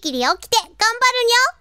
きり起きて頑張るにょ。